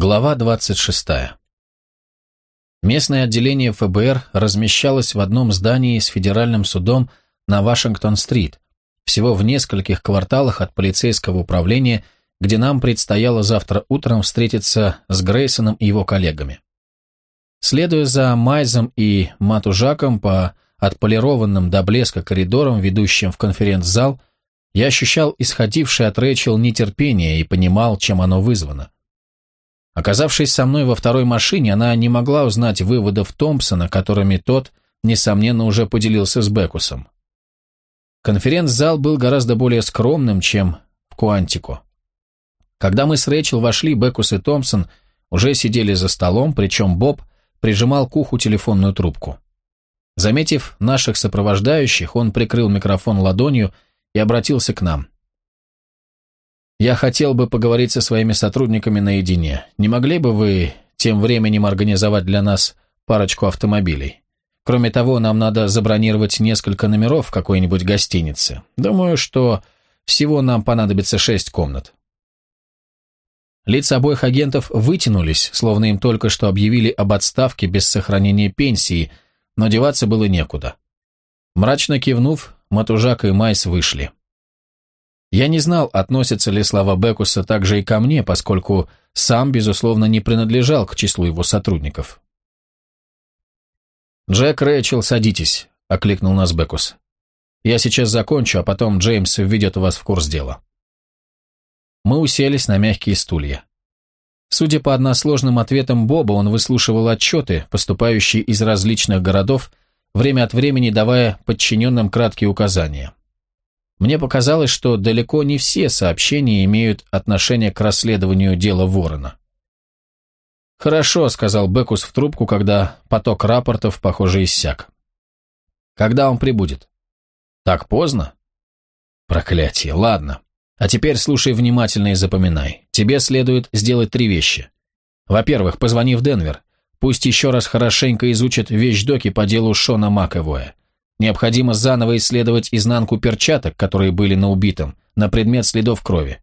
Глава 26. Местное отделение ФБР размещалось в одном здании с федеральным судом на Вашингтон-стрит, всего в нескольких кварталах от полицейского управления, где нам предстояло завтра утром встретиться с Грейсоном и его коллегами. Следуя за Майзом и Матужаком по отполированным до блеска коридорам, ведущим в конференц-зал, я ощущал исходившее от Рэйчел нетерпение и понимал, чем оно вызвано. Оказавшись со мной во второй машине, она не могла узнать выводов Томпсона, которыми тот, несомненно, уже поделился с Бекусом. Конференц-зал был гораздо более скромным, чем в Куантико. Когда мы с Рэйчел вошли, Бекус и Томпсон уже сидели за столом, причем Боб прижимал к уху телефонную трубку. Заметив наших сопровождающих, он прикрыл микрофон ладонью и обратился к нам. Я хотел бы поговорить со своими сотрудниками наедине. Не могли бы вы тем временем организовать для нас парочку автомобилей? Кроме того, нам надо забронировать несколько номеров в какой-нибудь гостинице. Думаю, что всего нам понадобится шесть комнат. Лица обоих агентов вытянулись, словно им только что объявили об отставке без сохранения пенсии, но деваться было некуда. Мрачно кивнув, Матужак и Майс вышли. Я не знал, относятся ли слова Бекуса также и ко мне, поскольку сам, безусловно, не принадлежал к числу его сотрудников. «Джек, Рэйчел, садитесь», — окликнул нас Бекус. «Я сейчас закончу, а потом Джеймс введет вас в курс дела». Мы уселись на мягкие стулья. Судя по односложным ответам Боба, он выслушивал отчеты, поступающие из различных городов, время от времени давая подчиненным краткие указания. Мне показалось, что далеко не все сообщения имеют отношение к расследованию дела Ворона. «Хорошо», — сказал Бекус в трубку, когда поток рапортов, похоже, иссяк. «Когда он прибудет?» «Так поздно?» «Проклятие, ладно. А теперь слушай внимательно и запоминай. Тебе следует сделать три вещи. Во-первых, позвони в Денвер. Пусть еще раз хорошенько изучат вещдоки по делу Шона Маковоя. Необходимо заново исследовать изнанку перчаток, которые были на убитом, на предмет следов крови.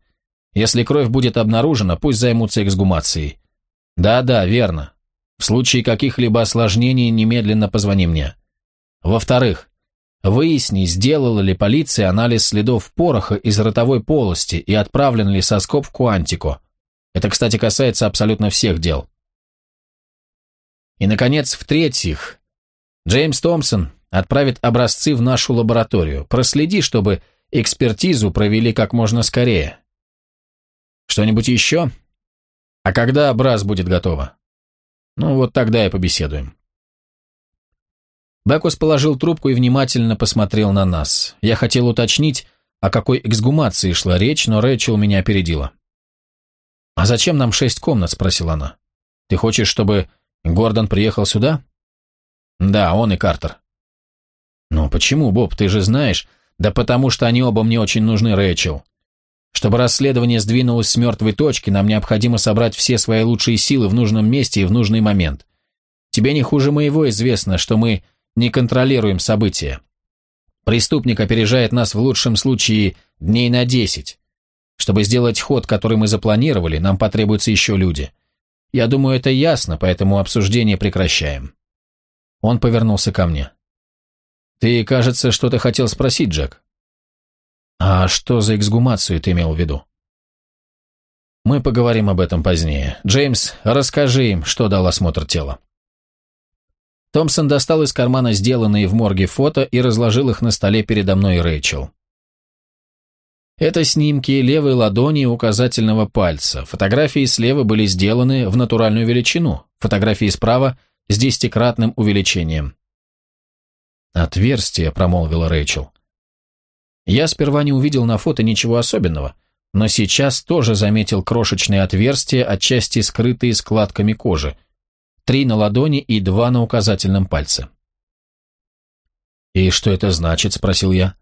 Если кровь будет обнаружена, пусть займутся эксгумацией. Да-да, верно. В случае каких-либо осложнений немедленно позвони мне. Во-вторых, выясни, сделала ли полиция анализ следов пороха из ротовой полости и отправлен ли соскоб в Куантико. Это, кстати, касается абсолютно всех дел. И, наконец, в-третьих, Джеймс Томпсон отправит образцы в нашу лабораторию. Проследи, чтобы экспертизу провели как можно скорее. Что-нибудь еще? А когда образ будет готово? Ну вот тогда и побеседуем. Бекус положил трубку и внимательно посмотрел на нас. Я хотел уточнить, о какой эксгумации шла речь, но Рэйчел меня опередила. «А зачем нам шесть комнат?» – спросила она. «Ты хочешь, чтобы Гордон приехал сюда?» «Да, он и Картер». «Ну почему, Боб, ты же знаешь?» «Да потому что они оба мне очень нужны, Рэйчел. Чтобы расследование сдвинулось с мертвой точки, нам необходимо собрать все свои лучшие силы в нужном месте и в нужный момент. Тебе не хуже моего известно, что мы не контролируем события. Преступник опережает нас в лучшем случае дней на десять. Чтобы сделать ход, который мы запланировали, нам потребуются еще люди. Я думаю, это ясно, поэтому обсуждение прекращаем». Он повернулся ко мне. «Ты, кажется, что-то хотел спросить, Джек». «А что за эксгумацию ты имел в виду?» «Мы поговорим об этом позднее. Джеймс, расскажи им, что дал осмотр тела». Томпсон достал из кармана сделанные в морге фото и разложил их на столе передо мной Рэйчел. Это снимки левой ладони и указательного пальца. Фотографии слева были сделаны в натуральную величину, фотографии справа с десятикратным увеличением. «Отверстие», — промолвила Рэйчел. Я сперва не увидел на фото ничего особенного, но сейчас тоже заметил крошечные отверстия, отчасти скрытые складками кожи. Три на ладони и два на указательном пальце. «И что это значит?» — спросил я.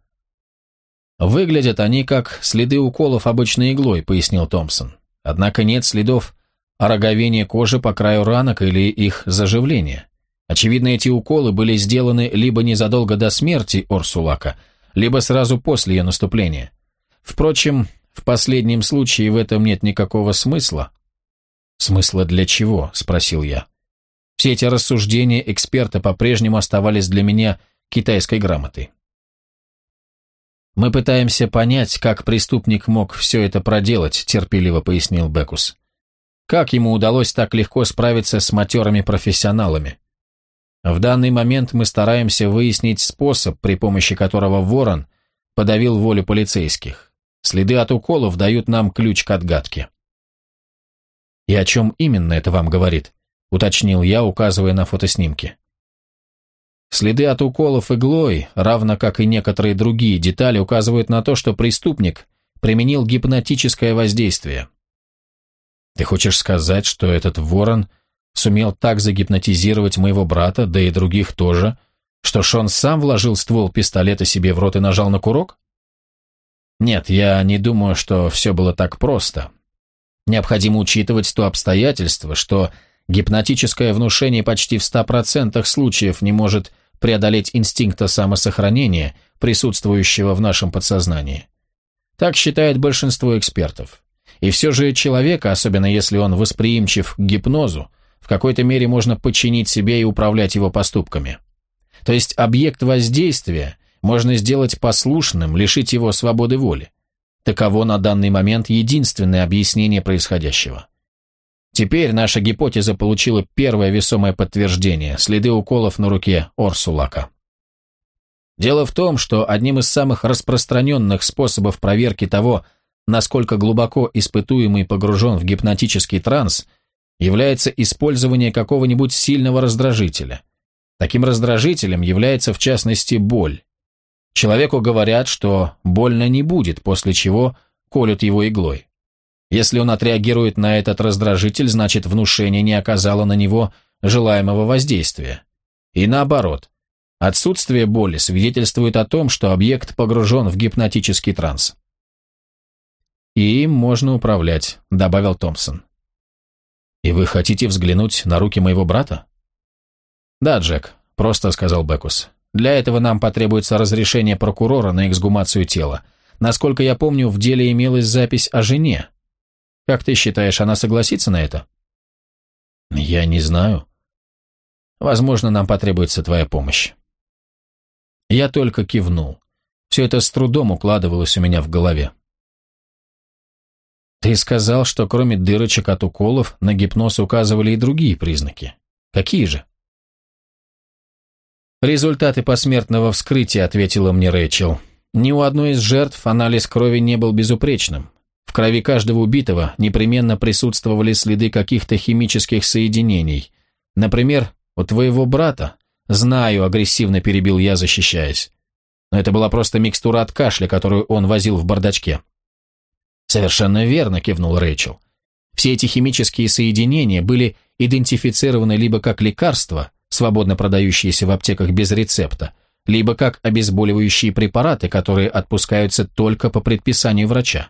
«Выглядят они как следы уколов обычной иглой», — пояснил Томпсон. «Однако нет следов ороговения кожи по краю ранок или их заживления. Очевидно, эти уколы были сделаны либо незадолго до смерти Орсулака, либо сразу после ее наступления. Впрочем, в последнем случае в этом нет никакого смысла. «Смысла для чего?» – спросил я. Все эти рассуждения эксперта по-прежнему оставались для меня китайской грамотой. «Мы пытаемся понять, как преступник мог все это проделать», – терпеливо пояснил Бекус. «Как ему удалось так легко справиться с матерыми профессионалами? В данный момент мы стараемся выяснить способ, при помощи которого Ворон подавил волю полицейских. Следы от уколов дают нам ключ к отгадке». «И о чем именно это вам говорит?» – уточнил я, указывая на фотоснимки. Следы от уколов иглой, равно как и некоторые другие детали, указывают на то, что преступник применил гипнотическое воздействие. Ты хочешь сказать, что этот ворон сумел так загипнотизировать моего брата, да и других тоже, что Шон сам вложил ствол пистолета себе в рот и нажал на курок? Нет, я не думаю, что все было так просто. Необходимо учитывать то обстоятельство, что гипнотическое внушение почти в 100% случаев не может преодолеть инстинкта самосохранения, присутствующего в нашем подсознании. Так считает большинство экспертов. И все же человека, особенно если он восприимчив к гипнозу, в какой-то мере можно подчинить себе и управлять его поступками. То есть объект воздействия можно сделать послушным, лишить его свободы воли. Таково на данный момент единственное объяснение происходящего. Теперь наша гипотеза получила первое весомое подтверждение – следы уколов на руке Орсулака. Дело в том, что одним из самых распространенных способов проверки того, насколько глубоко испытуемый погружен в гипнотический транс, является использование какого-нибудь сильного раздражителя. Таким раздражителем является в частности боль. Человеку говорят, что больно не будет, после чего колют его иглой. Если он отреагирует на этот раздражитель, значит внушение не оказало на него желаемого воздействия. И наоборот, отсутствие боли свидетельствует о том, что объект погружен в гипнотический транс. «И им можно управлять», — добавил Томпсон. «И вы хотите взглянуть на руки моего брата?» «Да, Джек», — просто сказал Бекус. «Для этого нам потребуется разрешение прокурора на эксгумацию тела. Насколько я помню, в деле имелась запись о жене, как ты считаешь, она согласится на это? Я не знаю. Возможно, нам потребуется твоя помощь. Я только кивнул. Все это с трудом укладывалось у меня в голове. Ты сказал, что кроме дырочек от уколов на гипноз указывали и другие признаки. Какие же? Результаты посмертного вскрытия, ответила мне Рэйчел. Ни у одной из жертв анализ крови не был безупречным. В крови каждого убитого непременно присутствовали следы каких-то химических соединений. Например, у твоего брата. Знаю, агрессивно перебил я, защищаясь. Но это была просто микстура от кашля, которую он возил в бардачке. Совершенно верно, кивнул Рэйчел. Все эти химические соединения были идентифицированы либо как лекарства, свободно продающиеся в аптеках без рецепта, либо как обезболивающие препараты, которые отпускаются только по предписанию врача.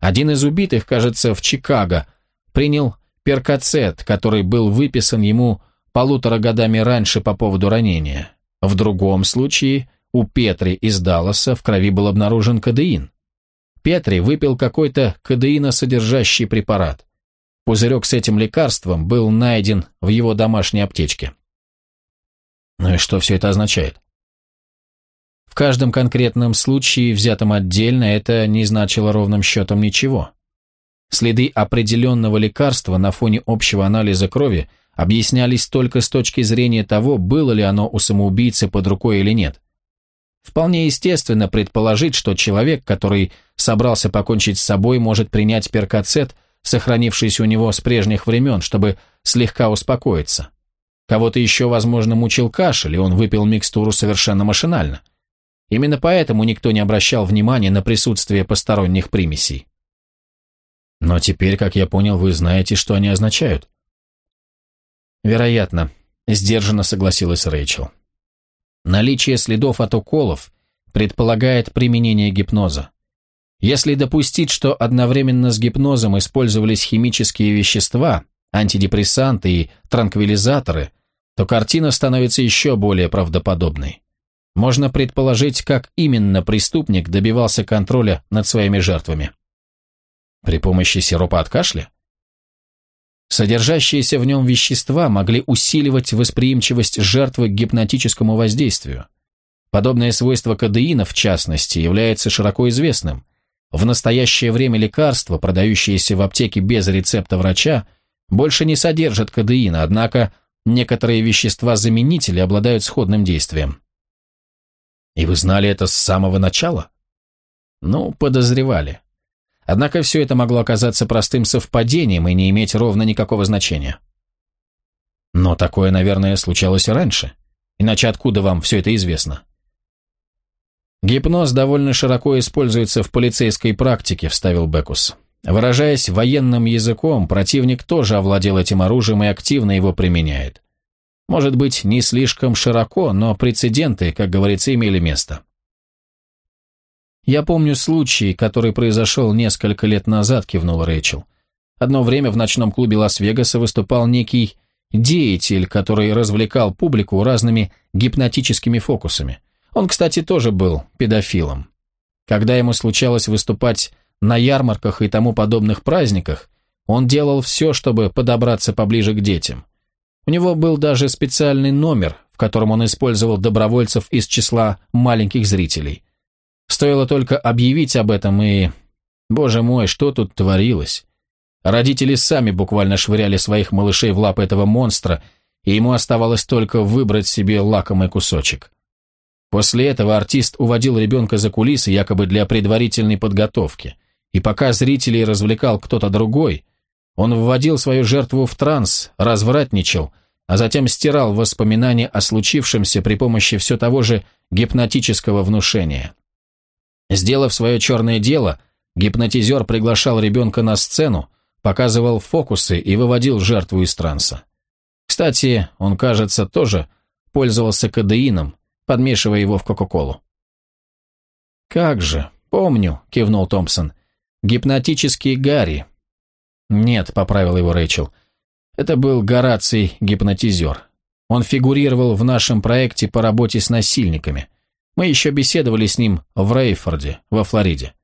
Один из убитых, кажется, в Чикаго, принял перкацет, который был выписан ему полутора годами раньше по поводу ранения. В другом случае у Петри из Далласа в крови был обнаружен кадеин. Петри выпил какой-то кадеиносодержащий препарат. Пузырек с этим лекарством был найден в его домашней аптечке. Ну и что все это означает? В каждом конкретном случае, взятом отдельно, это не значило ровным счетом ничего. Следы определенного лекарства на фоне общего анализа крови объяснялись только с точки зрения того, было ли оно у самоубийцы под рукой или нет. Вполне естественно предположить, что человек, который собрался покончить с собой, может принять перкацет, сохранившийся у него с прежних времен, чтобы слегка успокоиться. Кого-то еще, возможно, мучил кашель, и он выпил микстуру совершенно машинально – Именно поэтому никто не обращал внимания на присутствие посторонних примесей. Но теперь, как я понял, вы знаете, что они означают. Вероятно, сдержанно согласилась Рэйчел. Наличие следов от уколов предполагает применение гипноза. Если допустить, что одновременно с гипнозом использовались химические вещества, антидепрессанты и транквилизаторы, то картина становится еще более правдоподобной. Можно предположить, как именно преступник добивался контроля над своими жертвами. При помощи сиропа от кашля? Содержащиеся в нем вещества могли усиливать восприимчивость жертвы к гипнотическому воздействию. Подобное свойство кадеина, в частности, является широко известным. В настоящее время лекарства, продающиеся в аптеке без рецепта врача, больше не содержат кадеина, однако некоторые вещества-заменители обладают сходным действием. И вы знали это с самого начала? Ну, подозревали. Однако все это могло оказаться простым совпадением и не иметь ровно никакого значения. Но такое, наверное, случалось раньше. Иначе откуда вам все это известно? Гипноз довольно широко используется в полицейской практике, вставил Бекус. Выражаясь военным языком, противник тоже овладел этим оружием и активно его применяет. Может быть, не слишком широко, но прецеденты, как говорится, имели место. «Я помню случай, который произошел несколько лет назад», — кивнул Рэйчел. «Одно время в ночном клубе Лас-Вегаса выступал некий деятель, который развлекал публику разными гипнотическими фокусами. Он, кстати, тоже был педофилом. Когда ему случалось выступать на ярмарках и тому подобных праздниках, он делал все, чтобы подобраться поближе к детям. У него был даже специальный номер, в котором он использовал добровольцев из числа маленьких зрителей. Стоило только объявить об этом, и... Боже мой, что тут творилось? Родители сами буквально швыряли своих малышей в лапы этого монстра, и ему оставалось только выбрать себе лакомый кусочек. После этого артист уводил ребенка за кулисы якобы для предварительной подготовки, и пока зрителей развлекал кто-то другой, он вводил свою жертву в транс, развратничал, а затем стирал воспоминания о случившемся при помощи все того же гипнотического внушения. Сделав свое черное дело, гипнотизер приглашал ребенка на сцену, показывал фокусы и выводил жертву из транса. Кстати, он, кажется, тоже пользовался кадеином, подмешивая его в Кока-Колу. «Как же, помню», — кивнул Томпсон. «Гипнотический Гарри». «Нет», — поправил его Рэйчел. «Это был Гораций-гипнотизер. Он фигурировал в нашем проекте по работе с насильниками. Мы еще беседовали с ним в Рейфорде, во Флориде.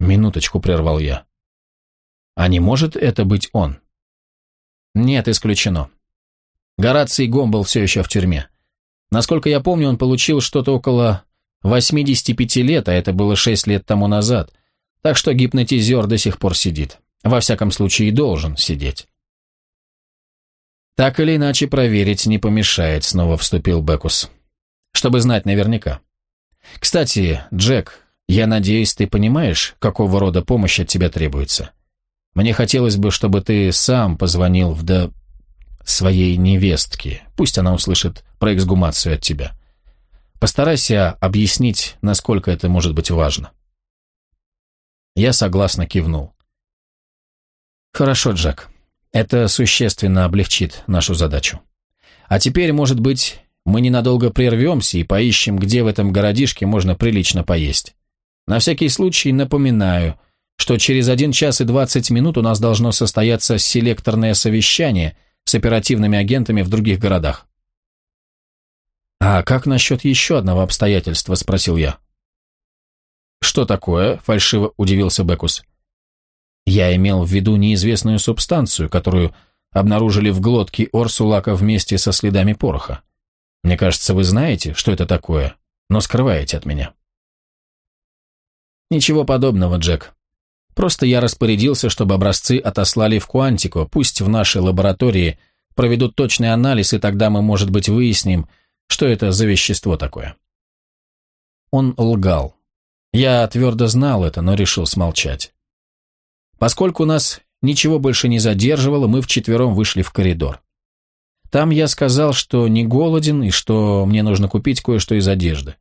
Минуточку прервал я. А не может это быть он? Нет, исключено. Гораций Гомбл все еще в тюрьме. Насколько я помню, он получил что-то около 85 лет, а это было 6 лет тому назад. Так что гипнотизер до сих пор сидит. Во всяком случае, должен сидеть. Так или иначе проверить не помешает, снова вступил Бекус чтобы знать наверняка. Кстати, Джек, я надеюсь, ты понимаешь, какого рода помощь от тебя требуется. Мне хотелось бы, чтобы ты сам позвонил в до... своей невестке, пусть она услышит про эксгумацию от тебя. Постарайся объяснить, насколько это может быть важно. Я согласно кивнул. Хорошо, Джек. Это существенно облегчит нашу задачу. А теперь, может быть, мы ненадолго прервемся и поищем, где в этом городишке можно прилично поесть. На всякий случай напоминаю, что через один час и двадцать минут у нас должно состояться селекторное совещание с оперативными агентами в других городах. «А как насчет еще одного обстоятельства?» – спросил я. «Что такое?» – фальшиво удивился Бекус. «Я имел в виду неизвестную субстанцию, которую обнаружили в глотке Орсулака вместе со следами пороха. Мне кажется, вы знаете, что это такое, но скрываете от меня. Ничего подобного, Джек. Просто я распорядился, чтобы образцы отослали в Куантико, пусть в нашей лаборатории проведут точный анализ, и тогда мы, может быть, выясним, что это за вещество такое. Он лгал. Я твердо знал это, но решил смолчать. Поскольку нас ничего больше не задерживало, мы вчетвером вышли в коридор. Там я сказал, что не голоден и что мне нужно купить кое-что из одежды.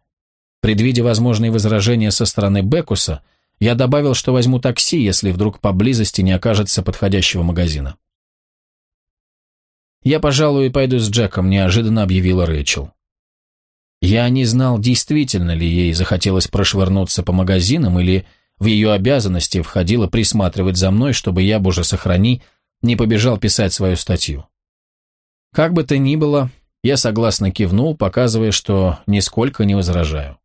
Предвидя возможные возражения со стороны Бекуса, я добавил, что возьму такси, если вдруг поблизости не окажется подходящего магазина. «Я, пожалуй, пойду с Джеком», – неожиданно объявила Рэйчел. Я не знал, действительно ли ей захотелось прошвырнуться по магазинам или в ее обязанности входило присматривать за мной, чтобы я, боже сохрани, не побежал писать свою статью. Как бы то ни было, я согласно кивнул, показывая, что нисколько не возражаю.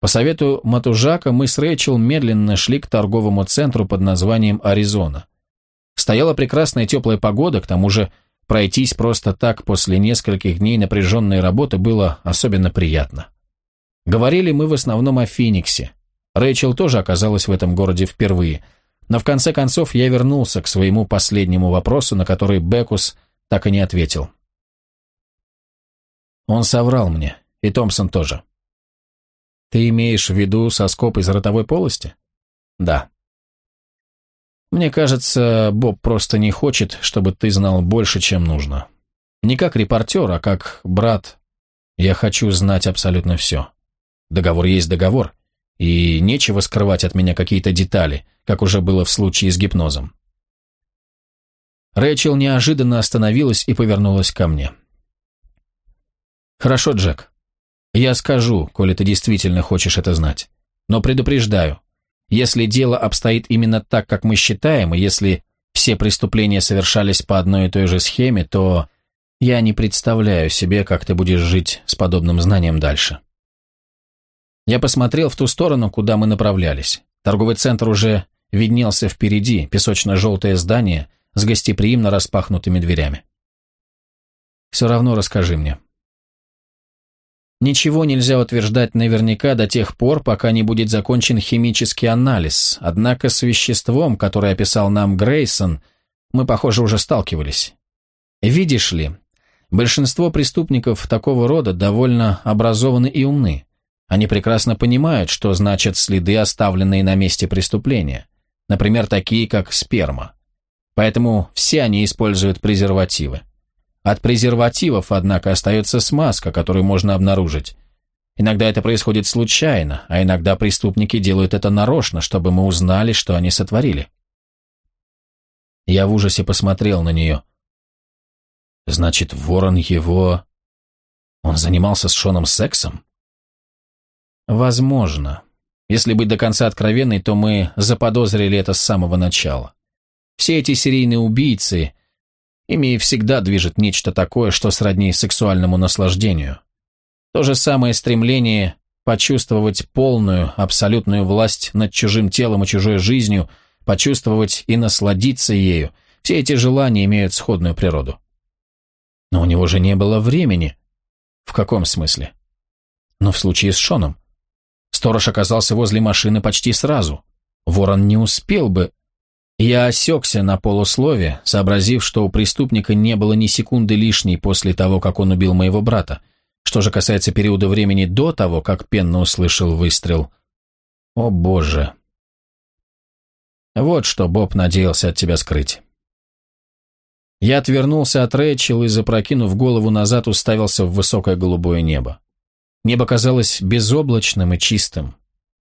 По совету Матужака мы с Рэйчел медленно шли к торговому центру под названием «Аризона». Стояла прекрасная теплая погода, к тому же пройтись просто так после нескольких дней напряженной работы было особенно приятно. Говорили мы в основном о Фениксе. Рэйчел тоже оказалась в этом городе впервые, но в конце концов я вернулся к своему последнему вопросу, на который Бекус так и не ответил. Он соврал мне, и Томпсон тоже. Ты имеешь в виду соскоб из ротовой полости? Да. Мне кажется, Боб просто не хочет, чтобы ты знал больше, чем нужно. Не как репортер, а как брат. Я хочу знать абсолютно все. Договор есть договор, и нечего скрывать от меня какие-то детали, как уже было в случае с гипнозом. Рэйчел неожиданно остановилась и повернулась ко мне. «Хорошо, Джек. Я скажу, коли ты действительно хочешь это знать. Но предупреждаю, если дело обстоит именно так, как мы считаем, и если все преступления совершались по одной и той же схеме, то я не представляю себе, как ты будешь жить с подобным знанием дальше. Я посмотрел в ту сторону, куда мы направлялись. Торговый центр уже виднелся впереди, песочно-желтое здание с гостеприимно распахнутыми дверями. «Все равно расскажи мне», Ничего нельзя утверждать наверняка до тех пор, пока не будет закончен химический анализ, однако с веществом, которое описал нам Грейсон, мы, похоже, уже сталкивались. Видишь ли, большинство преступников такого рода довольно образованы и умны. Они прекрасно понимают, что значат следы, оставленные на месте преступления, например, такие как сперма. Поэтому все они используют презервативы. От презервативов, однако, остается смазка, которую можно обнаружить. Иногда это происходит случайно, а иногда преступники делают это нарочно, чтобы мы узнали, что они сотворили. Я в ужасе посмотрел на нее. Значит, ворон его... Он занимался с Шоном сексом? Возможно. Если быть до конца откровенной, то мы заподозрили это с самого начала. Все эти серийные убийцы Ими всегда движет нечто такое, что сродни сексуальному наслаждению. То же самое стремление почувствовать полную, абсолютную власть над чужим телом и чужой жизнью, почувствовать и насладиться ею, все эти желания имеют сходную природу. Но у него же не было времени. В каком смысле? Но в случае с Шоном. Сторож оказался возле машины почти сразу. Ворон не успел бы я осекся на полуслове, сообразив, что у преступника не было ни секунды лишней после того, как он убил моего брата. Что же касается периода времени до того, как Пенна услышал выстрел. О боже. Вот что Боб надеялся от тебя скрыть. Я отвернулся от Рэйчел и, запрокинув голову назад, уставился в высокое голубое небо. Небо казалось безоблачным и чистым.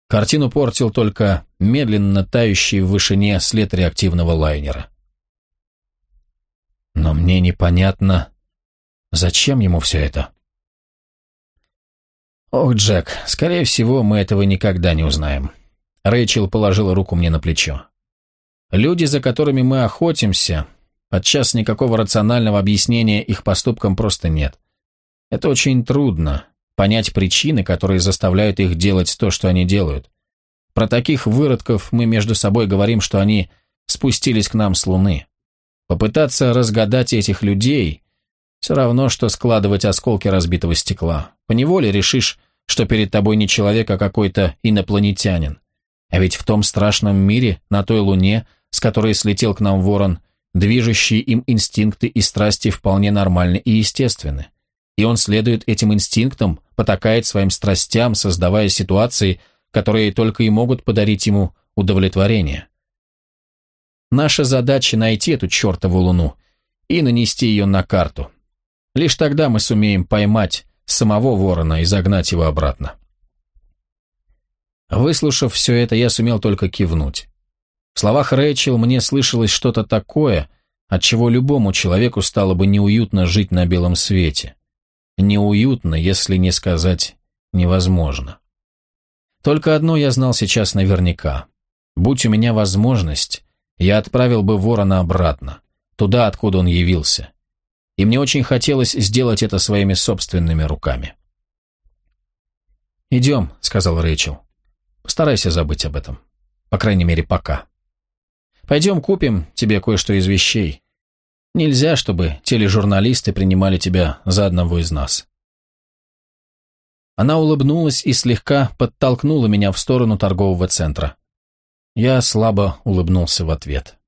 Картину портил только медленно тающий в вышине след реактивного лайнера. Но мне непонятно, зачем ему все это? Ох, Джек, скорее всего, мы этого никогда не узнаем. Рэйчел положила руку мне на плечо. Люди, за которыми мы охотимся, подчас никакого рационального объяснения их поступкам просто нет. Это очень трудно, понять причины, которые заставляют их делать то, что они делают. Про таких выродков мы между собой говорим, что они спустились к нам с Луны. Попытаться разгадать этих людей – все равно, что складывать осколки разбитого стекла. Поневоле решишь, что перед тобой не человек, а какой-то инопланетянин. А ведь в том страшном мире, на той Луне, с которой слетел к нам ворон, движущие им инстинкты и страсти вполне нормальны и естественны и он следует этим инстинктам, потакает своим страстям, создавая ситуации, которые только и могут подарить ему удовлетворение. Наша задача найти эту чертову луну и нанести ее на карту. Лишь тогда мы сумеем поймать самого ворона и загнать его обратно. Выслушав все это, я сумел только кивнуть. В словах Рэйчел мне слышалось что-то такое, от чего любому человеку стало бы неуютно жить на белом свете неуютно, если не сказать невозможно. Только одно я знал сейчас наверняка. Будь у меня возможность, я отправил бы ворона обратно, туда, откуда он явился. И мне очень хотелось сделать это своими собственными руками. «Идем», — сказал Рэйчел. «Постарайся забыть об этом. По крайней мере, пока». Пойдем купим тебе кое-что из вещей. Нельзя, чтобы тележурналисты принимали тебя за одного из нас». Она улыбнулась и слегка подтолкнула меня в сторону торгового центра. Я слабо улыбнулся в ответ.